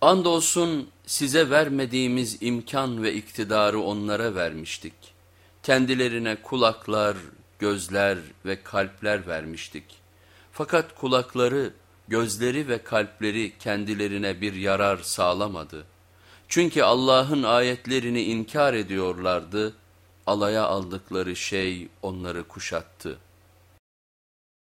Andolsun size vermediğimiz imkan ve iktidarı onlara vermiştik. Kendilerine kulaklar, gözler ve kalpler vermiştik. Fakat kulakları, gözleri ve kalpleri kendilerine bir yarar sağlamadı. Çünkü Allah'ın ayetlerini inkar ediyorlardı, alaya aldıkları şey onları kuşattı.''